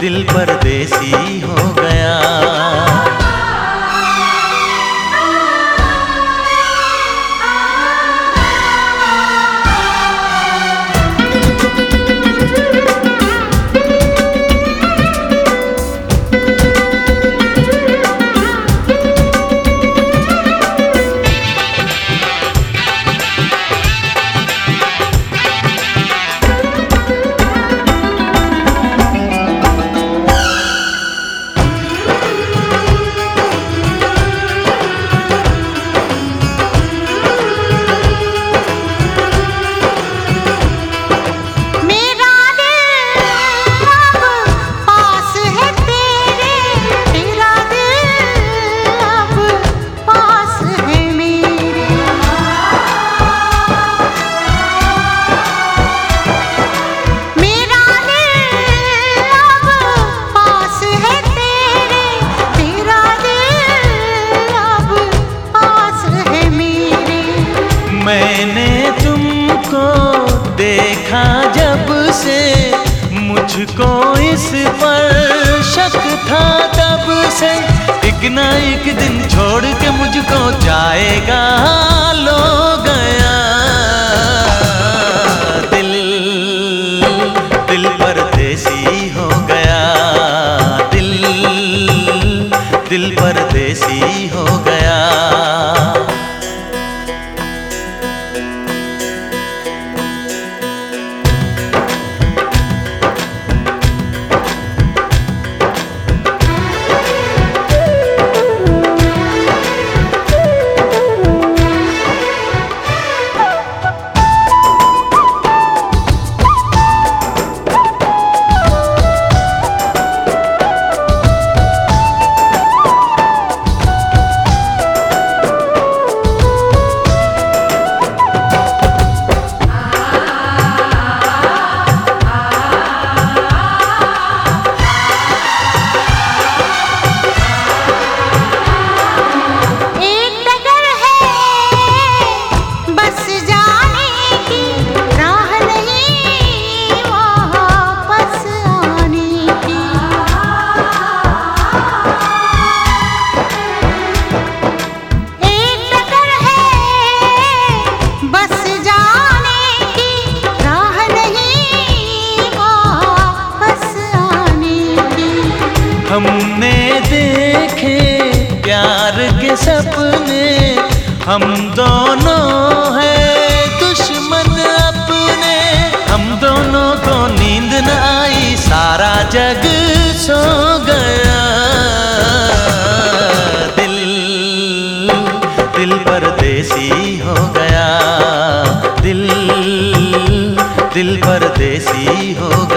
दिल परदेसी। मैंने तुमको देखा जब से मुझको इस पर शक था तब से। एक ना एक दिन छोड़ के मुझको जाएगा, लो गया। दिल दिल परदेसी हो गया। दिल दिल परदेसी सपने हम दोनों हैं दुश्मन अपने। हम दोनों को नींद न आई, सारा जग सो गया। दिल दिल परदेसी हो गया। दिल दिल परदेसी हो गया